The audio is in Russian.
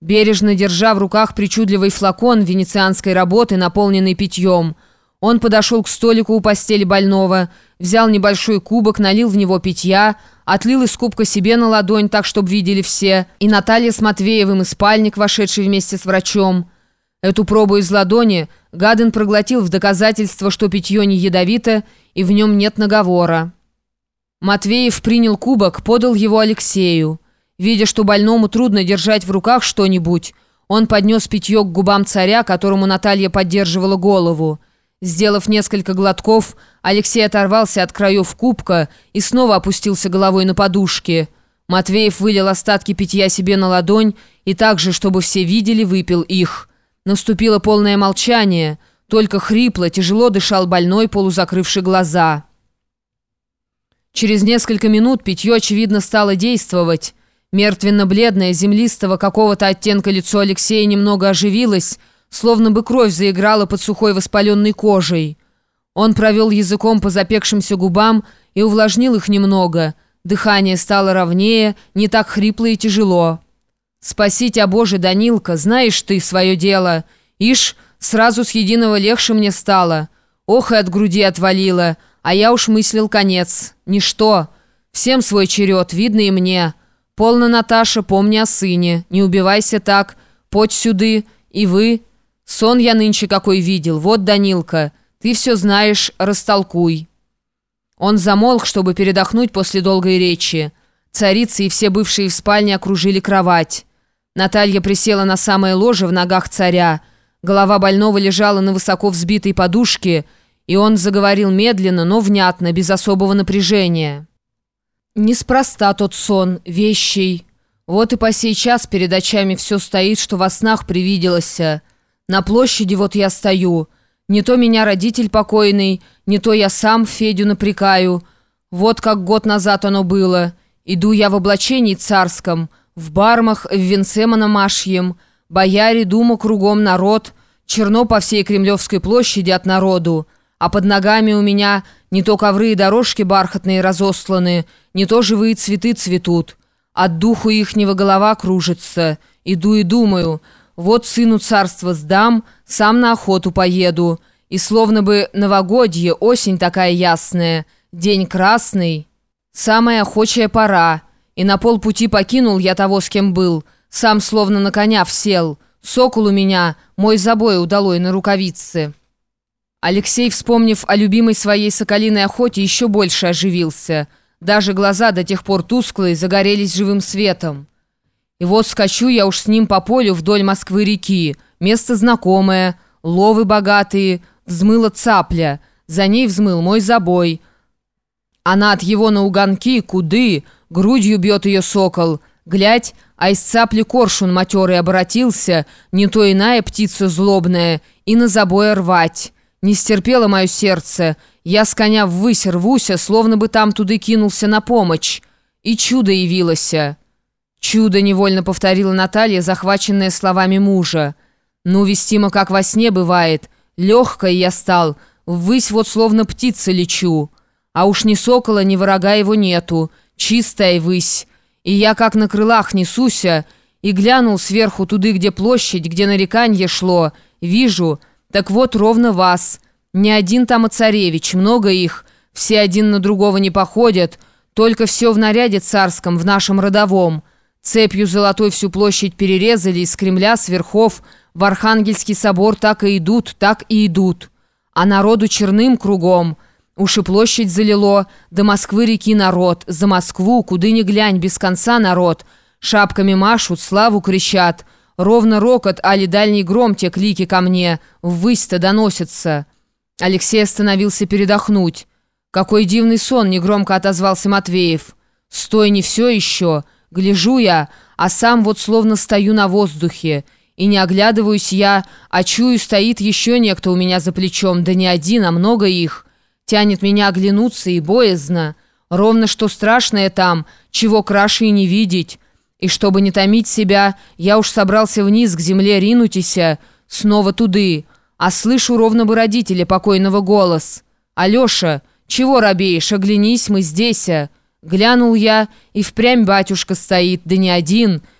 Бережно держа в руках причудливый флакон венецианской работы, наполненный питьем, он подошел к столику у постели больного, взял небольшой кубок, налил в него питья, отлил из кубка себе на ладонь, так, чтобы видели все, и Наталья с Матвеевым и спальник, вошедший вместе с врачом. Эту пробу из ладони Гаден проглотил в доказательство, что питье не ядовито и в нем нет наговора. Матвеев принял кубок, подал его Алексею. Видя, что больному трудно держать в руках что-нибудь, он поднес питье к губам царя, которому Наталья поддерживала голову. Сделав несколько глотков, Алексей оторвался от краев кубка и снова опустился головой на подушки. Матвеев вылил остатки питья себе на ладонь и также, чтобы все видели, выпил их. Наступило полное молчание, только хрипло, тяжело дышал больной, полузакрывший глаза. Через несколько минут питье, очевидно, стало действовать. Мертвенно-бледное, землистого какого-то оттенка лицо Алексея немного оживилось, словно бы кровь заиграла под сухой воспаленной кожей. Он провел языком по запекшимся губам и увлажнил их немного. Дыхание стало ровнее, не так хрипло и тяжело. «Спасите, а Боже, Данилка, знаешь ты свое дело. Ишь, сразу с единого легче мне стало. Ох, и от груди отвалило, а я уж мыслил конец. Ничто. Всем свой черед, видно и мне». «Полно, Наташа, помни о сыне. Не убивайся так. Подь сюды. И вы. Сон я нынче какой видел. Вот, Данилка, ты все знаешь, растолкуй». Он замолк, чтобы передохнуть после долгой речи. Царицы и все бывшие в спальне окружили кровать. Наталья присела на самое ложе в ногах царя. Голова больного лежала на высоко взбитой подушке, и он заговорил медленно, но внятно, без особого напряжения. Неспроста тот сон, вещий. Вот и по сей час перед очами все стоит, что во снах привиделось. На площади вот я стою. Не то меня родитель покойный, не то я сам Федю напрекаю. Вот как год назад оно было. Иду я в облачении царском, в бармах, в венце мономашьем. Бояре, дума кругом народ, черно по всей Кремлевской площади от народу а под ногами у меня не то ковры и дорожки бархатные разосланы, не то живые цветы цветут. От духу ихнего голова кружится. Иду и думаю, вот сыну царства сдам, сам на охоту поеду. И словно бы новогодье, осень такая ясная, день красный, самая охочая пора. И на полпути покинул я того, с кем был, сам словно на коня всел. Сокол у меня, мой забой удалой на рукавице». Алексей, вспомнив о любимой своей соколиной охоте, еще больше оживился. Даже глаза, до тех пор тусклые, загорелись живым светом. И вот скачу я уж с ним по полю вдоль Москвы-реки. Место знакомое, ловы богатые, взмыла цапля. За ней взмыл мой забой. Она от его на угонки, куды, грудью бьет ее сокол. Глядь, а из цапли коршун матерый обратился, не то иная птица злобная, и на забой рвать». Не стерпело мое сердце. Я с коня ввысь рвуся, словно бы там туды кинулся на помощь. И чудо явилося. Чудо невольно повторила Наталья, захваченная словами мужа. Ну, вестимо, как во сне бывает. Легкой я стал, ввысь вот словно птица лечу. А уж ни сокола, ни врага его нету. Чистая высь. И я как на крылах несуся, и глянул сверху туды, где площадь, где нареканье шло. Вижу — так вот, ровно вас. Не один там и царевич, много их. Все один на другого не походят. Только все в наряде царском, в нашем родовом. Цепью золотой всю площадь перерезали, из Кремля, с верхов, в Архангельский собор так и идут, так и идут. А народу черным кругом. Уж и площадь залило, до Москвы реки народ, за Москву, куды ни глянь, без конца народ. Шапками машут, славу кричат — Ровно рокот, али дальний гром те клики ко мне, ввысь-то доносятся. Алексей остановился передохнуть. «Какой дивный сон!» — негромко отозвался Матвеев. «Стой, не все еще. Гляжу я, а сам вот словно стою на воздухе. И не оглядываюсь я, а чую, стоит еще некто у меня за плечом, да не один, а много их. Тянет меня оглянуться и боязно. Ровно что страшное там, чего краше и не видеть». И чтобы не томить себя, я уж собрался вниз к земле ринутися, снова туды, а слышу ровно бы родителя покойного голос. «Алеша, чего робеешь? Оглянись, мы здесь!» Глянул я, и впрямь батюшка стоит, да не один —